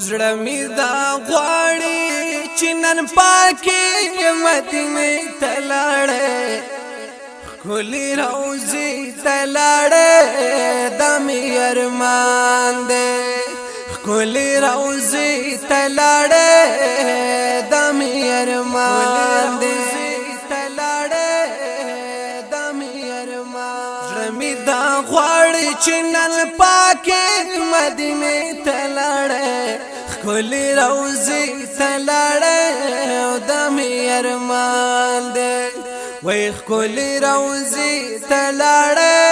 زړه می دا غواړي چې نن پاکي مدینه تلاړې خولي روزي تلاړې دمي ارمان دې خولي روزي چې نن پاکه مدینه ته لړې خولي روزي ته لړې او د مېرمان دې وای خولي روزي ته لړې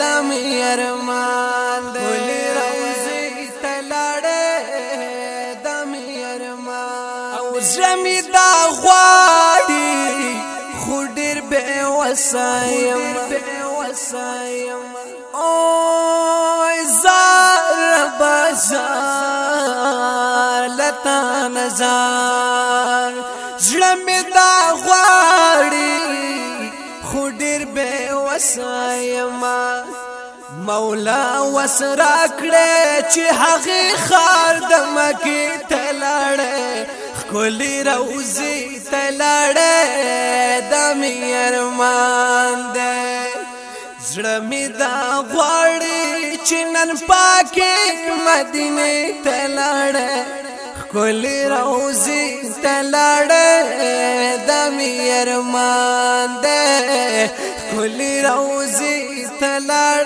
د مېرمان دې خولي روزي ته لړې د مېرمان او زمي دا غواړي خو ډېر به وسایم سایم او زار بازار لتا نزار زړم دا غواړي خو ډیر به وسایم مولا وسرا کړې چې هغه خار د مکی تلاړې خولي روزي تلاړې د مې ارمان ده زړه می دا غواړي چې نن پاکه مدینه ته لاړ خپل روزي ته لاړ د میرمان ده خپل روزي ته لاړ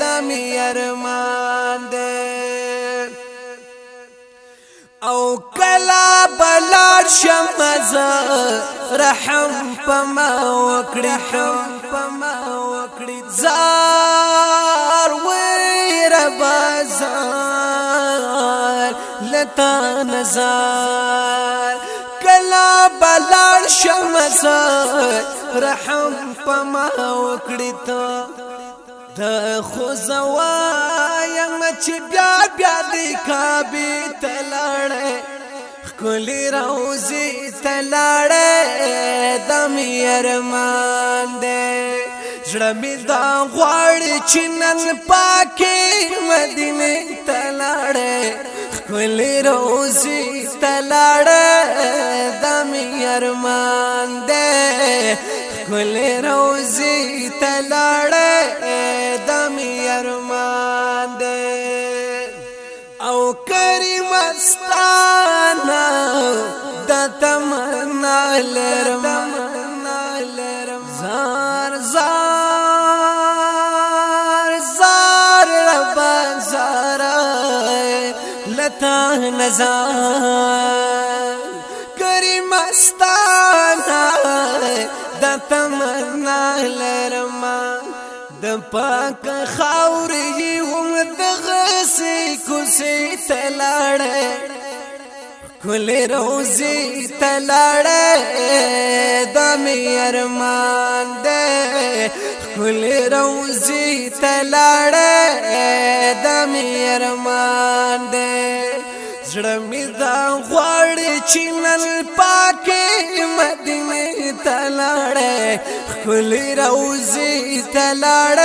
د میرمان ده او کلا بلار شمزه رحم پما وکړي بما وکړي زار وې رب زار لتا نزار کلا بلار شمس رحم پما وکړي ته د خو زوایم چې بیا بیا د کابه کلی روزی تلاړه دم يرمان دې زړه می دا غواړي چې نن پاکي مدینه تلاړه کلی روزی تلاړه دم يرمان دې کلی روزی تلاړه دم يرمان دې لرم زار زار زار رب زار لتا نزار کریم استانا د لرم د پاک خاورې هم د غسې کوسې تلاړې کله روزي تلاړې دا می ارمان دې خپل روزي تلاړ دا می ارمان دې زړه می دا غواړي چې نن پاکه مدینه تلاړ خپل روزي تلاړ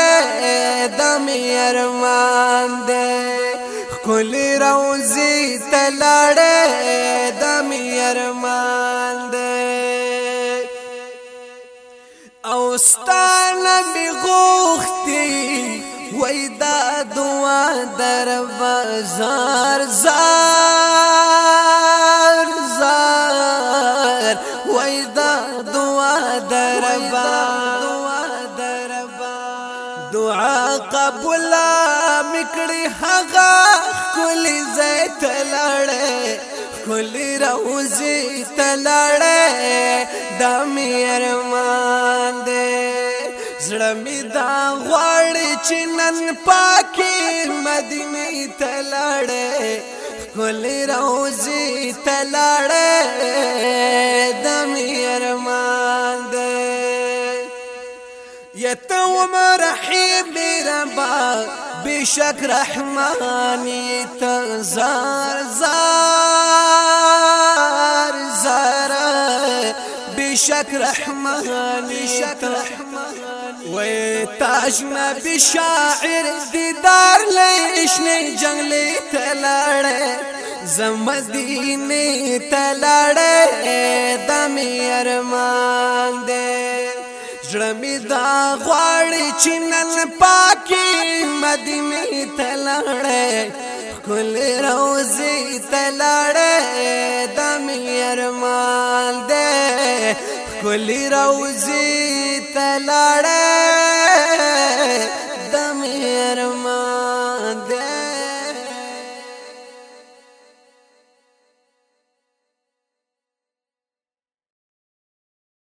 دا می ارمان ستانه می غوختی وای دا دعا در بازار زار زار وای دا دعا در بازار دعا قبول میکړي هغه کلی زیت لړې کلی روزي تلړې د مېرمان دې زړه دا غواړي چې نن پاکي مدینه ته لاړې کولې روزي ته لاړې د میرمان دې یتو مرحیم ربا بشک رحمانی تزار زار زار بشک رحمانی تزار وې تاجنا بشاعر دیدار لښنه جنگلې تلاړې زمدینه تلاړې دمه ارمان دې ژرمې دا غواړي چې نن پاکي مدینه تلاړې کل روزي تلاړې دمه ارمان دې کل روزي تلاړه د مېرمن